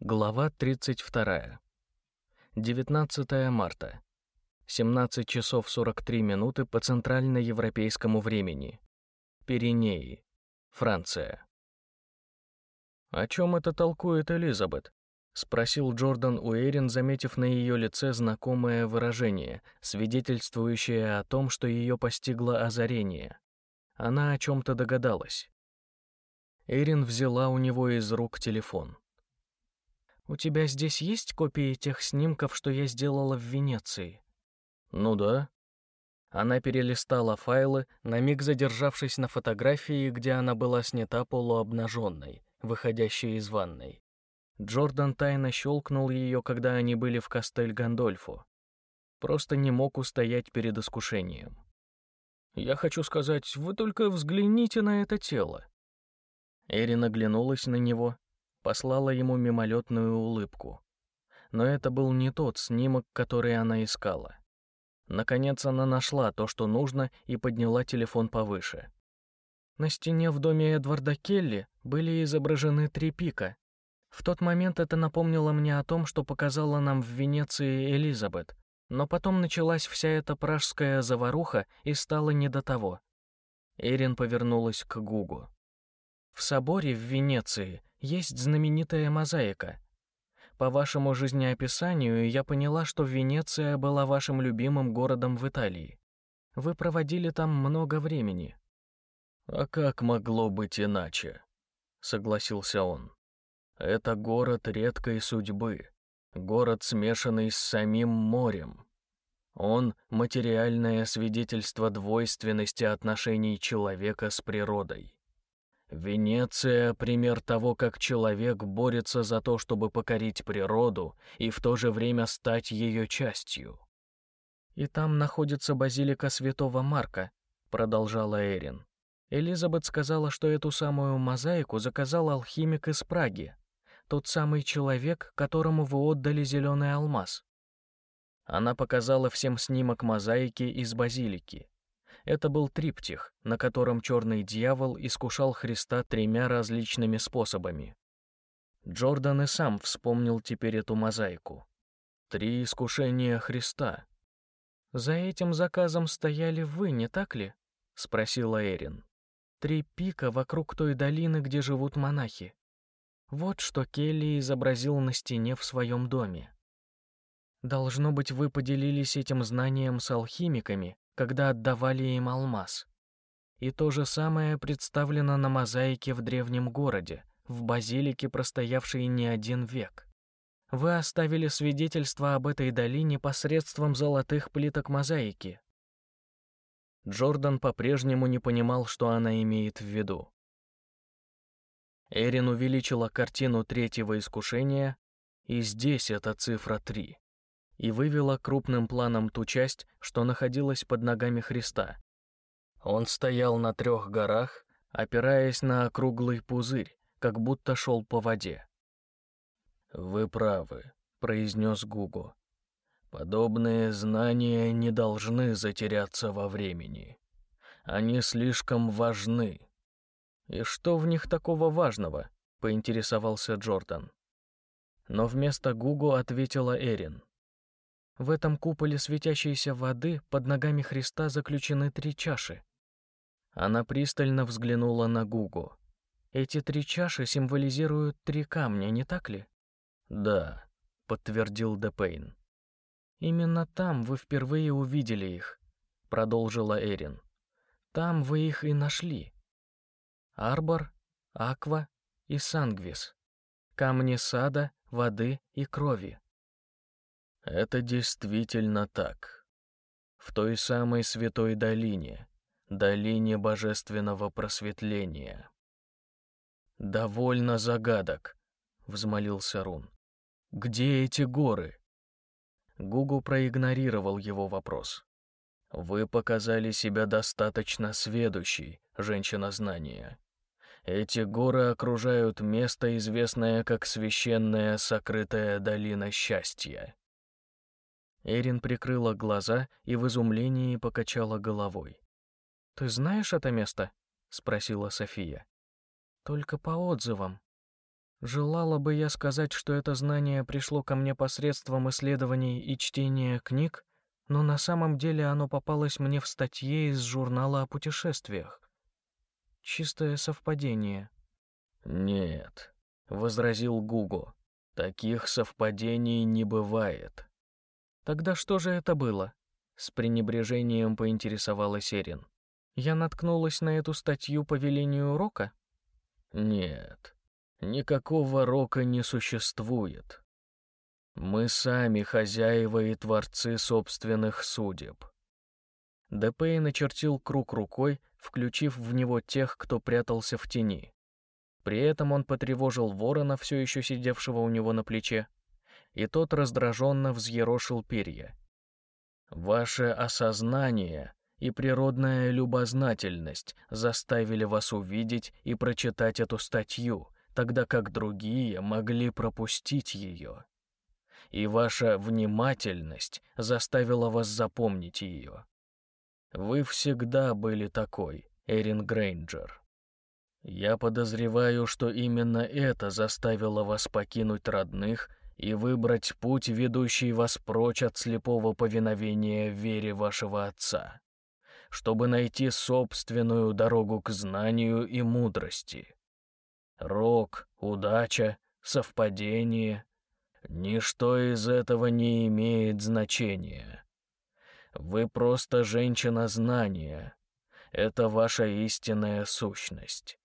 Глава 32. 19 марта. 17 часов 43 минуты по центральноевропейскому времени. Пиренеи. Франция. «О чем это толкует Элизабет?» — спросил Джордан Уэйрин, заметив на ее лице знакомое выражение, свидетельствующее о том, что ее постигло озарение. Она о чем-то догадалась. Эрин взяла у него из рук телефон. «У тебя здесь есть копии тех снимков, что я сделала в Венеции?» «Ну да». Она перелистала файлы, на миг задержавшись на фотографии, где она была снята полуобнаженной, выходящей из ванной. Джордан тайно щелкнул ее, когда они были в Кастель-Гандольфо. Просто не мог устоять перед искушением. «Я хочу сказать, вы только взгляните на это тело». Эрин оглянулась на него, послала ему мимолетную улыбку. Но это был не тот снимок, который она искала. Наконец она нашла то, что нужно, и подняла телефон повыше. На стене в доме Эдварда Келли были изображены три пика. В тот момент это напомнило мне о том, что показала нам в Венеции Элизабет, но потом началась вся эта пражская заваруха и стало не до того. Эрин повернулась к Гугу. В соборе в Венеции есть знаменитая мозаика. По вашему жизнеописанию я поняла, что Венеция была вашим любимым городом в Италии. Вы проводили там много времени. А как могло быть иначе? согласился он. Это город редкой судьбы, город, смешанный с самим морем. Он — материальное свидетельство двойственности отношений человека с природой. Венеция — пример того, как человек борется за то, чтобы покорить природу и в то же время стать ее частью. «И там находится базилика святого Марка», — продолжала Эрин. Элизабет сказала, что эту самую мозаику заказал алхимик из Праги, тот самый человек, которому вы отдали зеленый алмаз. Она показала всем снимок мозаики из базилики. Это был триптих, на котором черный дьявол искушал Христа тремя различными способами. Джордан и сам вспомнил теперь эту мозаику. Три искушения Христа. «За этим заказом стояли вы, не так ли?» — спросила Эрин. «Три пика вокруг той долины, где живут монахи. Вот что Келли изобразил на стене в своем доме. Должно быть, вы поделились этим знанием с алхимиками, когда отдавали им алмаз. И то же самое представлено на мозаике в древнем городе, в базилике, простоявшей не один век. Вы оставили свидетельство об этой долине посредством золотых плиток мозаики. Джордан по-прежнему не понимал, что она имеет в виду. Эрин увеличила картину третьего искушения, и здесь эта цифра 3 и вывела крупным планом ту часть, что находилась под ногами Христа. Он стоял на трех горах, опираясь на округлый пузырь, как будто шел по воде. «Вы правы», — произнес Гугу. «Подобные знания не должны затеряться во времени. Они слишком важны». «И что в них такого важного?» — поинтересовался Джордан. Но вместо Гугу ответила Эрин. В этом куполе светящейся воды под ногами Христа заключены три чаши. Она пристально взглянула на Гугу. Эти три чаши символизируют три камня, не так ли? Да, подтвердил Депейн. Именно там вы впервые увидели их, продолжила Эрин. Там вы их и нашли. Арбор, Аква и Сангвис. Камни сада, воды и крови. Это действительно так. В той самой святой долине, долине божественного просветления. «Довольно загадок», — взмолился Рун. «Где эти горы?» Гугу проигнорировал его вопрос. «Вы показали себя достаточно сведущей, женщина знания. Эти горы окружают место, известное как священная сокрытая долина счастья. Эрин прикрыла глаза и в изумлении покачала головой. «Ты знаешь это место?» — спросила София. «Только по отзывам». Желала бы я сказать, что это знание пришло ко мне посредством исследований и чтения книг, но на самом деле оно попалось мне в статье из журнала о путешествиях. Чистое совпадение. «Нет», — возразил Гуго, — «таких совпадений не бывает». «Тогда что же это было?» — с пренебрежением поинтересовалась Эрин. «Я наткнулась на эту статью по велению Рока?» «Нет, никакого Рока не существует. Мы сами хозяева и творцы собственных судеб». Депей начертил круг рукой, включив в него тех, кто прятался в тени. При этом он потревожил ворона, все еще сидевшего у него на плече, и тот раздраженно взъерошил перья. «Ваше осознание и природная любознательность заставили вас увидеть и прочитать эту статью, тогда как другие могли пропустить ее. И ваша внимательность заставила вас запомнить ее. Вы всегда были такой, Эрин Грейнджер. Я подозреваю, что именно это заставило вас покинуть родных и выбрать путь, ведущий вас прочь от слепого повиновения вере вашего отца, чтобы найти собственную дорогу к знанию и мудрости. Рок, удача, совпадение — ничто из этого не имеет значения. Вы просто женщина знания. Это ваша истинная сущность.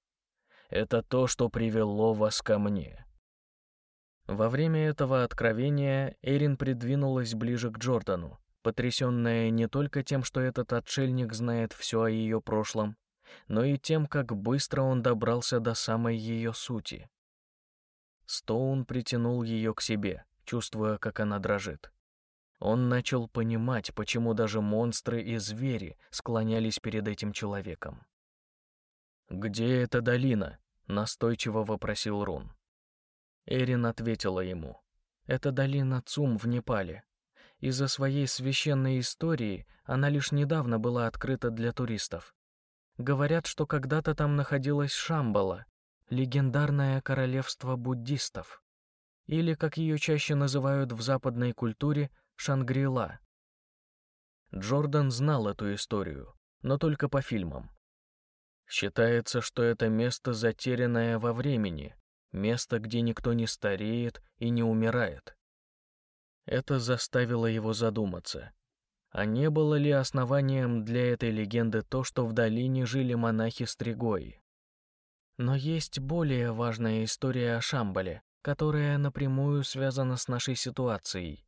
Это то, что привело вас ко мне». Во время этого откровения Эрин придвинулась ближе к Джордану, потрясенная не только тем, что этот отшельник знает все о ее прошлом, но и тем, как быстро он добрался до самой ее сути. Стоун притянул ее к себе, чувствуя, как она дрожит. Он начал понимать, почему даже монстры и звери склонялись перед этим человеком. «Где эта долина?» — настойчиво вопросил Рун. Эрин ответила ему. «Это долина Цум в Непале. Из-за своей священной истории она лишь недавно была открыта для туристов. Говорят, что когда-то там находилась Шамбала, легендарное королевство буддистов. Или, как ее чаще называют в западной культуре, Шангрила. Джордан знал эту историю, но только по фильмам. Считается, что это место затерянное во времени, место, где никто не стареет и не умирает. Это заставило его задуматься. А не было ли основанием для этой легенды то, что в долине жили монахи-стригои? Но есть более важная история о Шамбале, которая напрямую связана с нашей ситуацией,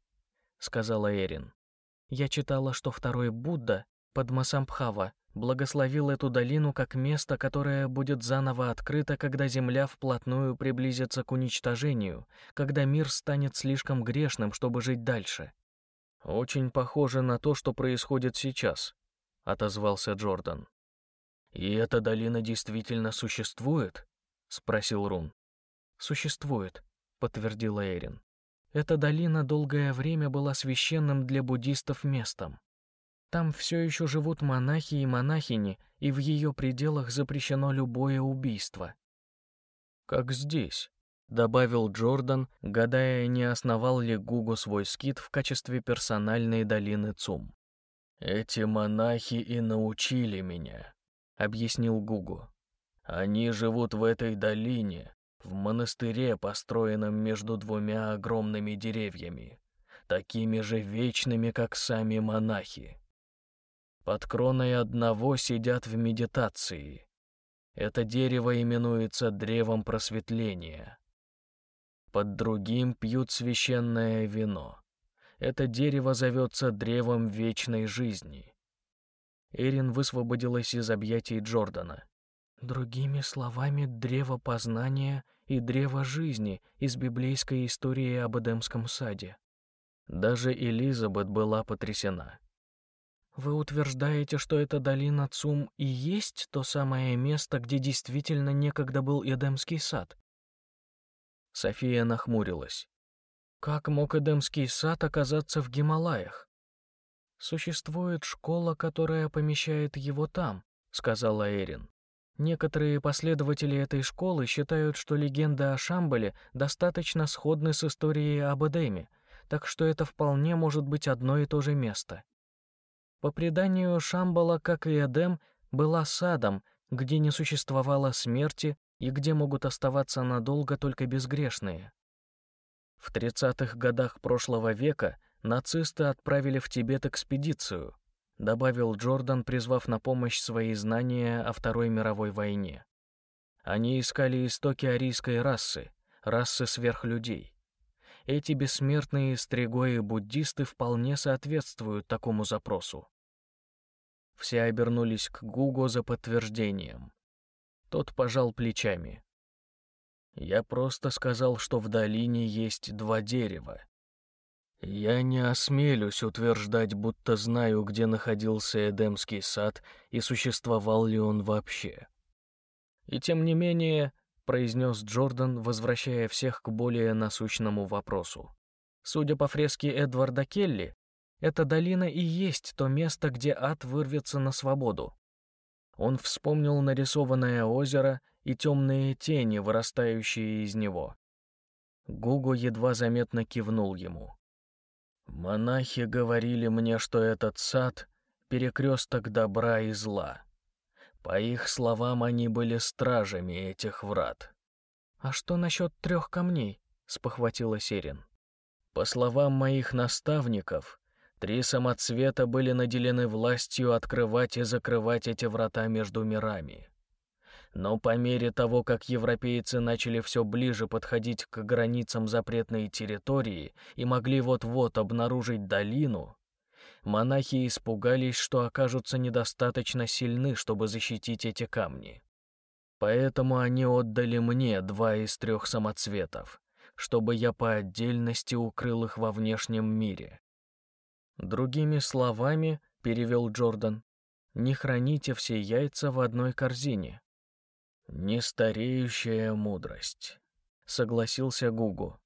сказала Эрин. Я читала, что второй Будда, Падмасамбхава, благословил эту долину как место, которое будет заново открыто, когда Земля вплотную приблизится к уничтожению, когда мир станет слишком грешным, чтобы жить дальше. «Очень похоже на то, что происходит сейчас», — отозвался Джордан. «И эта долина действительно существует?» — спросил Рун. «Существует», — подтвердила Эрин. «Эта долина долгое время была священным для буддистов местом. Там все еще живут монахи и монахини, и в ее пределах запрещено любое убийство. «Как здесь», — добавил Джордан, гадая, не основал ли Гугу свой скит в качестве персональной долины ЦУМ. «Эти монахи и научили меня», — объяснил Гугу. «Они живут в этой долине, в монастыре, построенном между двумя огромными деревьями, такими же вечными, как сами монахи. Под кроной одного сидят в медитации. Это дерево именуется древом просветления. Под другим пьют священное вино. Это дерево зовется древом вечной жизни. Эрин высвободилась из объятий Джордана. Другими словами, древо познания и древо жизни из библейской истории об Эдемском саде. Даже Элизабет была потрясена. Вы утверждаете, что эта долина Цум и есть то самое место, где действительно некогда был Эдемский сад? София нахмурилась. Как мог Эдемский сад оказаться в Гималаях? Существует школа, которая помещает его там, сказала Эрин. Некоторые последователи этой школы считают, что легенды о Шамбале достаточно сходны с историей об Эдеме, так что это вполне может быть одно и то же место. По преданию, Шамбала, как и Эдем, была садом, где не существовало смерти и где могут оставаться надолго только безгрешные. В 30-х годах прошлого века нацисты отправили в Тибет экспедицию, добавил Джордан, призвав на помощь свои знания о Второй мировой войне. Они искали истоки арийской расы, расы сверхлюдей. Эти бессмертные стригои буддисты вполне соответствуют такому запросу. Все обернулись к Гуго за подтверждением. Тот пожал плечами. Я просто сказал, что в долине есть два дерева, я не осмелюсь утверждать, будто знаю, где находился Эдемский сад и существовал ли он вообще. И тем не менее, произнес Джордан, возвращая всех к более насущному вопросу. Судя по фреске Эдварда Келли, эта долина и есть то место, где ад вырвется на свободу. Он вспомнил нарисованное озеро и темные тени, вырастающие из него. Гугу едва заметно кивнул ему. Монахи говорили мне, что этот сад — перекресток добра и зла. По их словам, они были стражами этих врат. «А что насчет трех камней?» — спохватила Серин. «По словам моих наставников, три самоцвета были наделены властью открывать и закрывать эти врата между мирами. Но по мере того, как европейцы начали все ближе подходить к границам запретной территории и могли вот-вот обнаружить долину, монахи испугались, что окажутся недостаточно сильны, чтобы защитить эти камни. Поэтому они отдали мне два из трех самоцветов, чтобы я по отдельности укрыл их во внешнем мире. Другими словами, перевел Джордан, не храните все яйца в одной корзине. «Нестареющая мудрость», — согласился Гугу.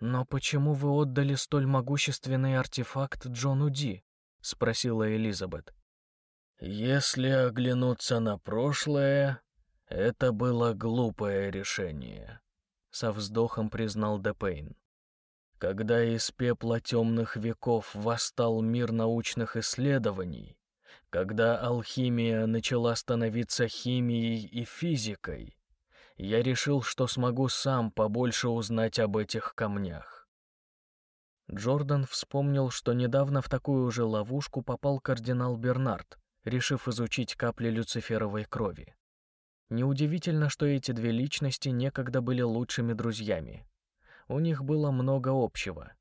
«Но почему вы отдали столь могущественный артефакт Джону Ди?» — спросила Элизабет. «Если оглянуться на прошлое, это было глупое решение», — со вздохом признал Депейн. Когда из пепла темных веков восстал мир научных исследований, когда алхимия начала становиться химией и физикой, я решил, что смогу сам побольше узнать об этих камнях. Джордан вспомнил, что недавно в такую же ловушку попал кардинал Бернард, решив изучить капли люциферовой крови. Неудивительно, что эти две личности некогда были лучшими друзьями. У них было много общего.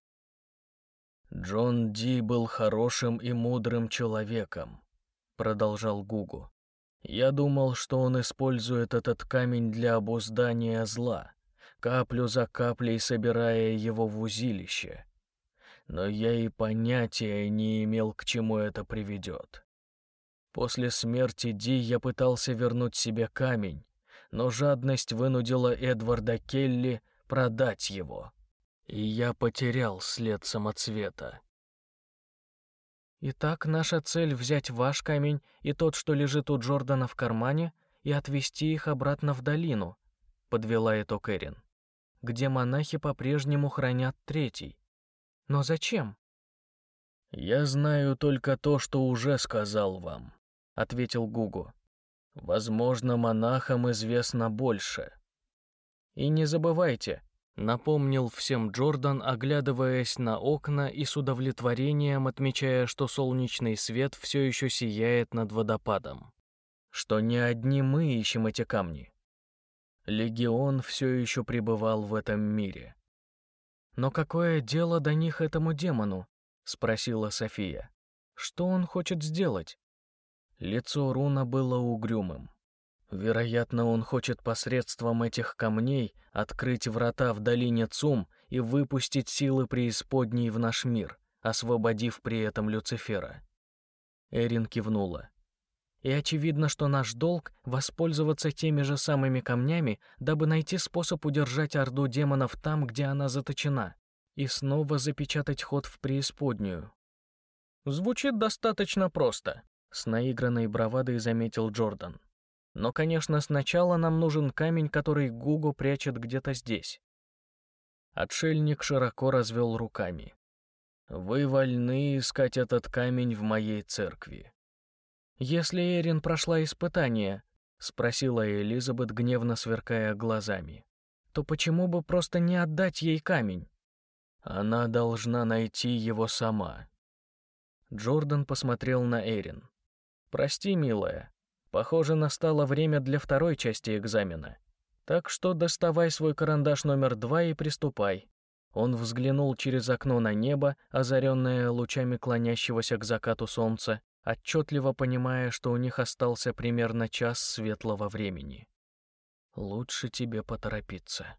Джон Ди был хорошим и мудрым человеком, продолжал Гугу. Я думал, что он использует этот камень для обуздания зла, каплю за каплей собирая его в узилище. Но я и понятия не имел, к чему это приведет. После смерти Ди я пытался вернуть себе камень, но жадность вынудила Эдварда Келли продать его, и я потерял след самоцвета. Итак, наша цель — взять ваш камень и тот, что лежит у Джордана в кармане, и отвезти их обратно в долину, — подвела итог Эрин, где монахи по-прежнему хранят третий. Но зачем? «Я знаю только то, что уже сказал вам», — ответил Гугу. «Возможно, монахам известно больше». «И не забывайте, Напомнил всем Джордан, оглядываясь на окна и с удовлетворением отмечая, что солнечный свет все еще сияет над водопадом. Что не одни мы ищем эти камни. Легион все еще пребывал в этом мире. «Но какое дело до них этому демону?» — спросила София. «Что он хочет сделать?» Лицо Руна было угрюмым. Вероятно, он хочет посредством этих камней открыть врата в долине Цум и выпустить силы преисподней в наш мир, освободив при этом Люцифера. Эрин кивнула. И очевидно, что наш долг — воспользоваться теми же самыми камнями, дабы найти способ удержать Орду демонов там, где она заточена, и снова запечатать ход в преисподнюю. Звучит достаточно просто, — с наигранной бравадой заметил Джордан. Но, конечно, сначала нам нужен камень, который Гугу прячет где-то здесь. Отшельник широко развел руками. Вы вольны искать этот камень в моей церкви. Если Эрин прошла испытание, спросила Элизабет, гневно сверкая глазами, то почему бы просто не отдать ей камень? Она должна найти его сама. Джордан посмотрел на Эрин. Прости, милая, похоже, настало время для второй части экзамена. Так что доставай свой карандаш номер два и приступай. Он взглянул через окно на небо, озаренное лучами клонящегося к закату солнца, отчетливо понимая, что у них остался примерно час светлого времени. Лучше тебе поторопиться.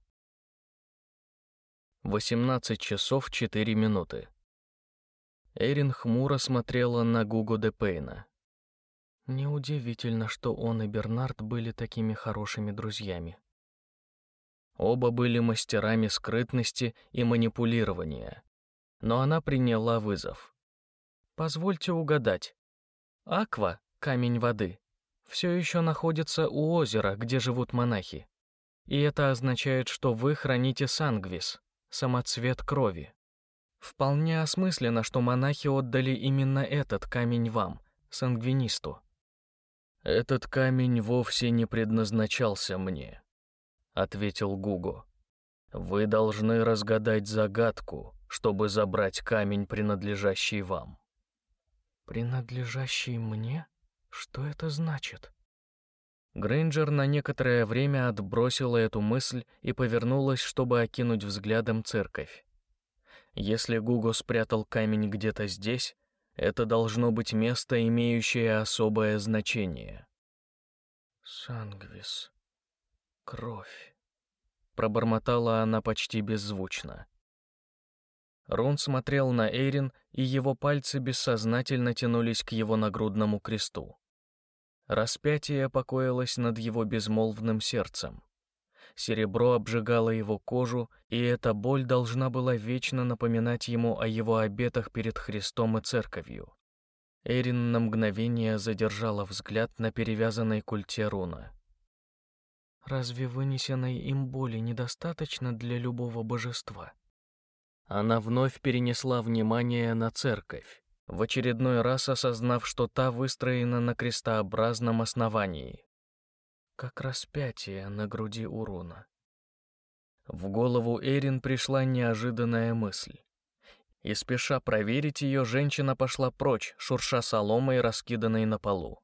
18 часов 4 минуты. Эрин хмуро смотрела на Гуго де Пейна. Неудивительно, что он и Бернард были такими хорошими друзьями. Оба были мастерами скрытности и манипулирования. Но она приняла вызов. «Позвольте угадать. Аква, камень воды, все еще находится у озера, где живут монахи. И это означает, что вы храните сангвис, самоцвет крови. Вполне осмысленно, что монахи отдали именно этот камень вам, сангвинисту. Этот камень вовсе не предназначался мне, ответил Гуго. Вы должны разгадать загадку, чтобы забрать камень, принадлежащий вам. Принадлежащий мне? Что это значит? Грейнджер на некоторое время отбросила эту мысль и повернулась, чтобы окинуть взглядом церковь. Если Гуго спрятал камень где-то здесь, это должно быть место, имеющее особое значение. Сангвис. Кровь. Пробормотала она почти беззвучно. Рон смотрел на Эйрин, и его пальцы бессознательно тянулись к его нагрудному кресту. Распятие покоилось над его безмолвным сердцем. Серебро обжигало его кожу, и эта боль должна была вечно напоминать ему о его обетах перед Христом и Церковью. Эрин на мгновение задержала взгляд на перевязанной культе руна. «Разве вынесенной им боли недостаточно для любого божества?» Она вновь перенесла внимание на церковь, в очередной раз осознав, что та выстроена на крестообразном основании как распятие на груди Уруна. В голову Эрин пришла неожиданная мысль. И спеша проверить ее, женщина пошла прочь, шурша соломой, раскиданной на полу.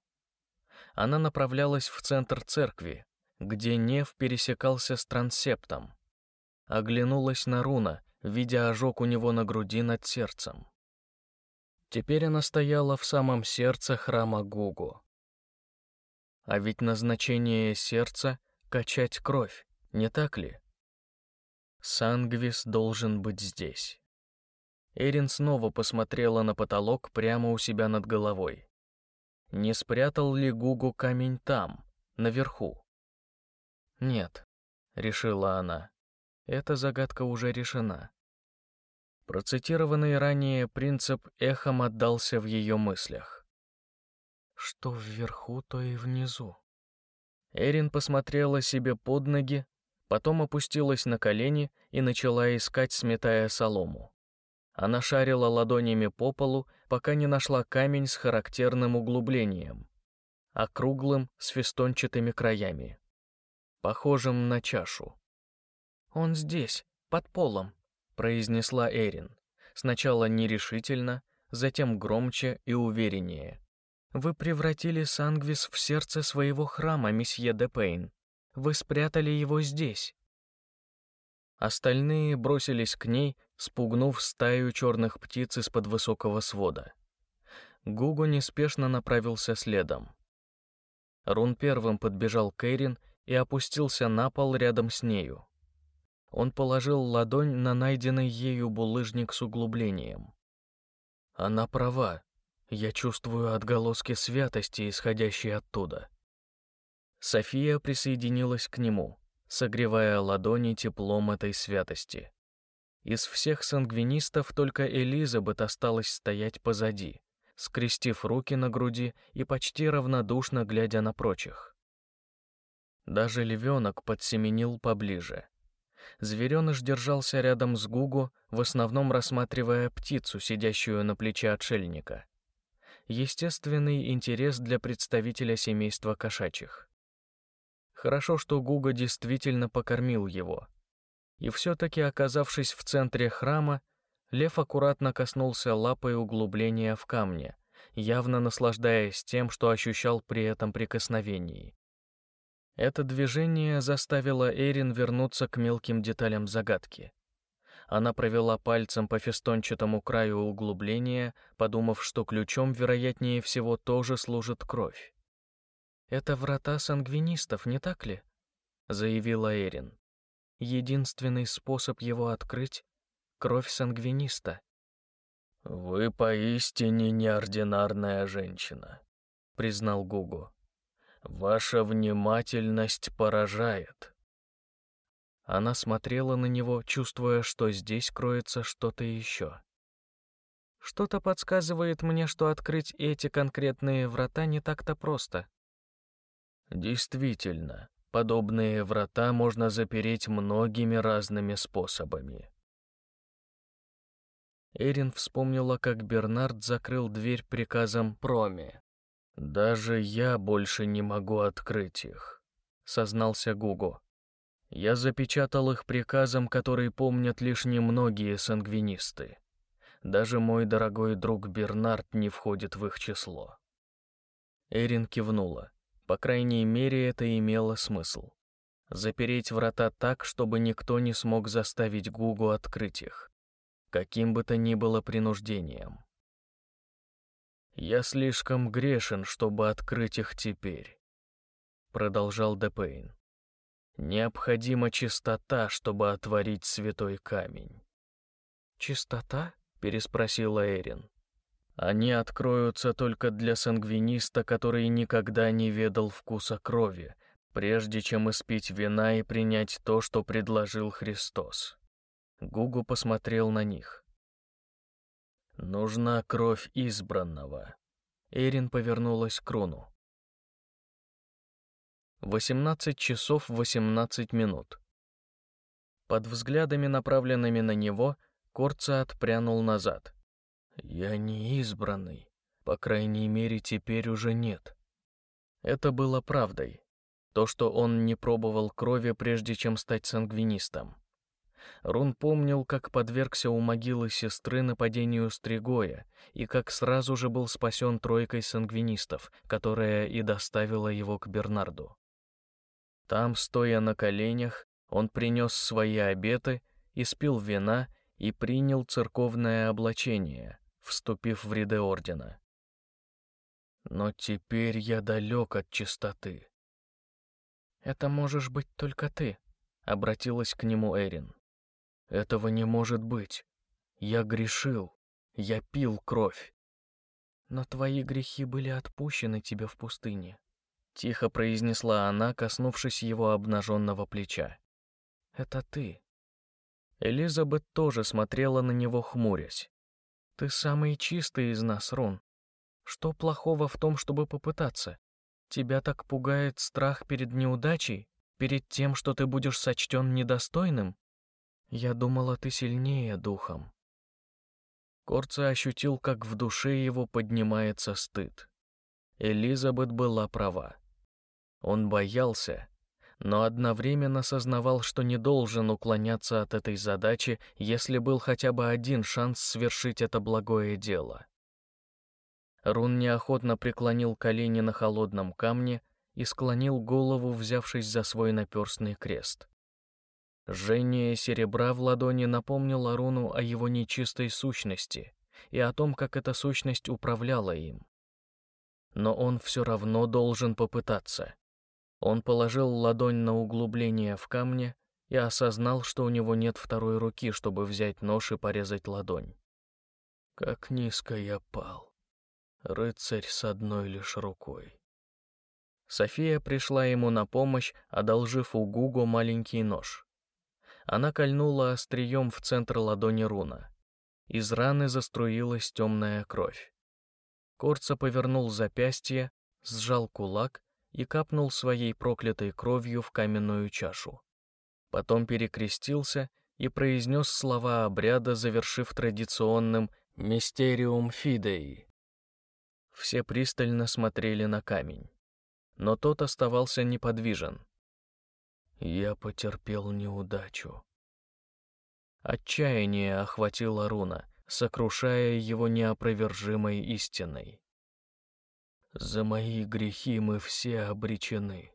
Она направлялась в центр церкви, где Нев пересекался с трансептом. Оглянулась на Руна, видя ожог у него на груди над сердцем. Теперь она стояла в самом сердце храма Гугу. А ведь назначение сердца — качать кровь, не так ли? Сангвис должен быть здесь. Эрин снова посмотрела на потолок прямо у себя над головой. Не спрятал ли Гугу камень там, наверху? Нет, решила она. Эта загадка уже решена. Процитированный ранее принцип эхом отдался в ее мыслях. Что вверху, то и внизу. Эрин посмотрела себе под ноги, потом опустилась на колени и начала искать, сметая солому. Она шарила ладонями по полу, пока не нашла камень с характерным углублением, округлым с фестончатыми краями, похожим на чашу. «Он здесь, под полом», — произнесла Эрин, сначала нерешительно, затем громче и увереннее. Вы превратили Сангвис в сердце своего храма, месье де Пейн. Вы спрятали его здесь. Остальные бросились к ней, спугнув стаю черных птиц из-под высокого свода. Гугу неспешно направился следом. Рун первым подбежал к Эрин и опустился на пол рядом с нею. Он положил ладонь на найденный ею булыжник с углублением. Она права, я чувствую отголоски святости, исходящие оттуда. София присоединилась к нему, согревая ладони теплом этой святости. Из всех сангвинистов только Элизабет осталась стоять позади, скрестив руки на груди и почти равнодушно глядя на прочих. Даже львенок подсеменил поближе. Звереныш держался рядом с Гугу, в основном рассматривая птицу, сидящую на плече отшельника. Естественный интерес для представителя семейства кошачьих. Хорошо, что Гуга действительно покормил его. И все-таки, оказавшись в центре храма, лев аккуратно коснулся лапой углубления в камне, явно наслаждаясь тем, что ощущал при этом прикосновении. Это движение заставило Эрин вернуться к мелким деталям загадки. Она провела пальцем по фестончатому краю углубления, подумав, что ключом, вероятнее всего, тоже служит кровь. «Это врата сангвинистов, не так ли?» — заявила Эрин. «Единственный способ его открыть — кровь сангвиниста». «Вы поистине неординарная женщина», — признал Гугу. Ваша внимательность поражает. Она смотрела на него, чувствуя, что здесь кроется что-то еще. Что-то подсказывает мне, что открыть эти конкретные врата не так-то просто. Действительно, подобные врата можно запереть многими разными способами. Эрин вспомнила, как Бернард закрыл дверь приказом «Проме». «Даже я больше не могу открыть их», — сознался Гуго. «Я запечатал их приказом, который помнят лишь немногие сангвинисты. Даже мой дорогой друг Бернард не входит в их число». Эрин кивнула. По крайней мере, это имело смысл. Запереть врата так, чтобы никто не смог заставить Гугу открыть их, каким бы то ни было принуждением. «Я слишком грешен, чтобы открыть их теперь», — продолжал Депейн. «Необходима чистота, чтобы отворить святой камень». «Чистота?» — переспросила Эрин. «Они откроются только для сангвиниста, который никогда не ведал вкуса крови, прежде чем испить вина и принять то, что предложил Христос». Гугу посмотрел на них. Нужна кровь избранного. Эрин повернулась к Руну. 18 часов 18 минут. Под взглядами, направленными на него, Корца отпрянул назад. «Я не избранный. По крайней мере, теперь уже нет». Это было правдой. То, что он не пробовал крови, прежде чем стать сангвинистом. Рун помнил, как подвергся у могилы сестры нападению Стригоя и как сразу же был спасен тройкой сангвинистов, которая и доставила его к Бернарду. Там, стоя на коленях, он принес свои обеты, испил вина и принял церковное облачение, вступив в ряды ордена. Но теперь я далек от чистоты. «Это можешь быть только ты», — обратилась к нему Эрин. Этого не может быть. Я грешил. Я пил кровь. Но твои грехи были отпущены тебе в пустыне. Тихо произнесла она, коснувшись его обнаженного плеча. Это ты. Элизабет тоже смотрела на него, хмурясь. Ты самый чистый из нас, Рон. Что плохого в том, чтобы попытаться? Тебя так пугает страх перед неудачей, перед тем, что ты будешь сочтен недостойным? Я думала, ты сильнее духом. Корца ощутил, как в душе его поднимается стыд. Элизабет была права. Он боялся, но одновременно сознавал, что не должен уклоняться от этой задачи, если был хотя бы один шанс свершить это благое дело. Рун неохотно преклонил колени на холодном камне и склонил голову, взявшись за свой наперстный крест. Жжение серебра в ладони напомнило Руну о его нечистой сущности и о том, как эта сущность управляла им. Но он все равно должен попытаться. Он положил ладонь на углубление в камне и осознал, что у него нет второй руки, чтобы взять нож и порезать ладонь. Как низко я пал. Рыцарь с одной лишь рукой. София пришла ему на помощь, одолжив у Гуго маленький нож. Она кольнула острием в центр ладони руна. Из раны заструилась темная кровь. Корца повернул запястье, сжал кулак и капнул своей проклятой кровью в каменную чашу. Потом перекрестился и произнес слова обряда, завершив традиционным «Мистериум Фидеи». Все пристально смотрели на камень, но тот оставался неподвижен. «Я потерпел неудачу». Отчаяние охватило Руна, сокрушая его неопровержимой истиной. «За мои грехи мы все обречены».